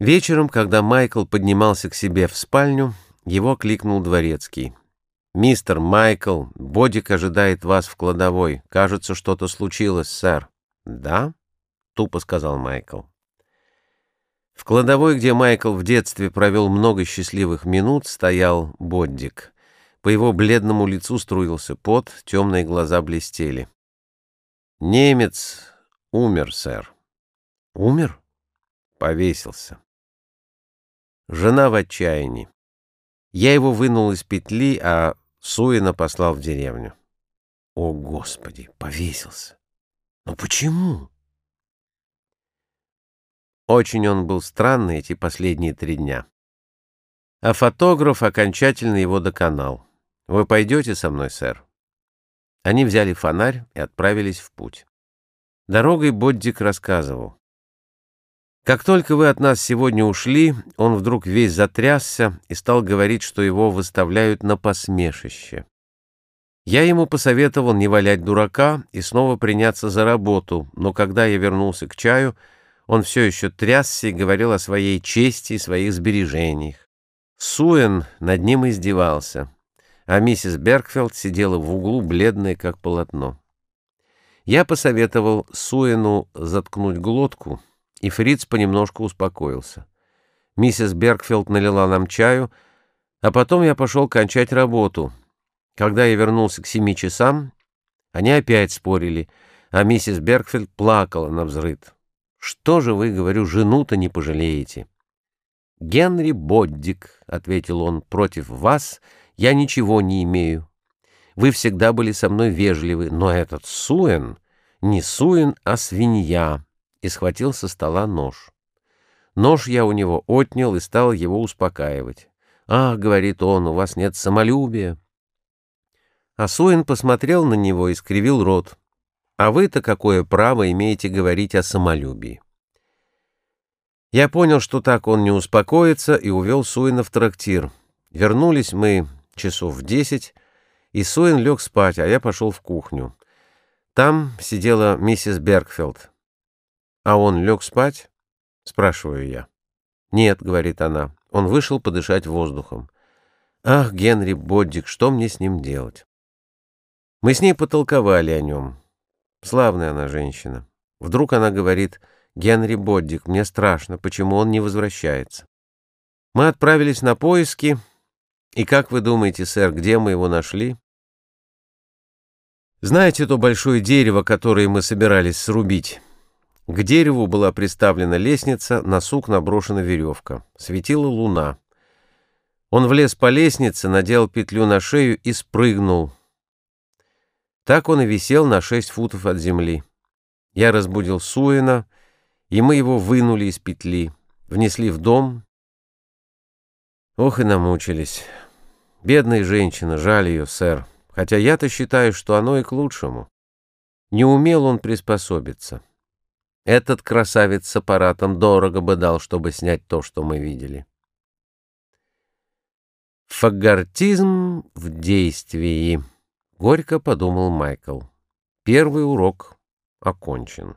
Вечером, когда Майкл поднимался к себе в спальню, его кликнул дворецкий. «Мистер Майкл, Бодик ожидает вас в кладовой. Кажется, что-то случилось, сэр». «Да?» — тупо сказал Майкл. В кладовой, где Майкл в детстве провел много счастливых минут, стоял Боддик. По его бледному лицу струился пот, темные глаза блестели. «Немец умер, сэр». «Умер?» «Повесился». Жена в отчаянии. Я его вынул из петли, а Суина послал в деревню. О, Господи, повесился. Но почему? Очень он был странный эти последние три дня. А фотограф окончательно его доконал. Вы пойдете со мной, сэр? Они взяли фонарь и отправились в путь. Дорогой Боддик рассказывал. Как только вы от нас сегодня ушли, он вдруг весь затрясся и стал говорить, что его выставляют на посмешище. Я ему посоветовал не валять дурака и снова приняться за работу, но когда я вернулся к чаю, он все еще трясся и говорил о своей чести и своих сбережениях. Суэн над ним издевался, а миссис Бергфелд сидела в углу, бледная как полотно. Я посоветовал Суэну заткнуть глотку, и Фриц понемножку успокоился. Миссис Бергфилд налила нам чаю, а потом я пошел кончать работу. Когда я вернулся к семи часам, они опять спорили, а миссис Бергфилд плакала на взрыд. «Что же вы, говорю, жену-то не пожалеете?» «Генри Боддик», — ответил он, — «против вас я ничего не имею. Вы всегда были со мной вежливы, но этот Суэн не Суэн, а свинья» и схватил со стола нож. Нож я у него отнял и стал его успокаивать. «Ах, — говорит он, — у вас нет самолюбия». А Суин посмотрел на него и скривил рот. «А вы-то какое право имеете говорить о самолюбии?» Я понял, что так он не успокоится, и увел Суина в трактир. Вернулись мы часов в десять, и Суин лег спать, а я пошел в кухню. Там сидела миссис Бергфелд. «А он лег спать?» — спрашиваю я. «Нет», — говорит она, — «он вышел подышать воздухом». «Ах, Генри Боддик, что мне с ним делать?» Мы с ней потолковали о нем. Славная она женщина. Вдруг она говорит, «Генри Боддик, мне страшно, почему он не возвращается?» Мы отправились на поиски, и как вы думаете, сэр, где мы его нашли? Знаете то большое дерево, которое мы собирались срубить? К дереву была приставлена лестница, на сук наброшена веревка. Светила луна. Он влез по лестнице, надел петлю на шею и спрыгнул. Так он и висел на шесть футов от земли. Я разбудил Суина, и мы его вынули из петли, внесли в дом. Ох и намучились. Бедная женщина, жаль ее, сэр, хотя я-то считаю, что оно и к лучшему. Не умел он приспособиться. Этот красавец с аппаратом дорого бы дал, чтобы снять то, что мы видели. Фагортизм в действии. Горько подумал Майкл. Первый урок окончен.